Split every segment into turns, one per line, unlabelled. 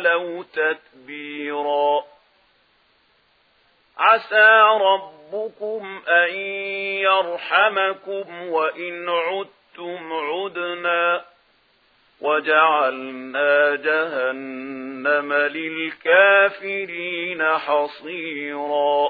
ولو تتبيرا. عسى ربكم أن يرحمكم وإن عدتم عدنا. وجعلنا جهنم للكافرين حصيرا.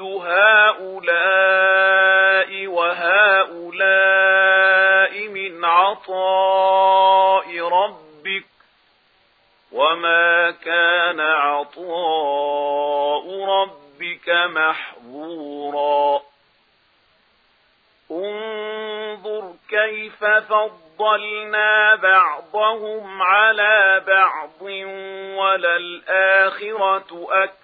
يود هؤلاء وهؤلاء من عطاء ربك وما كان عطاء ربك محظورا انظر كيف فضلنا بعضهم على بعض وللآخرة أكبر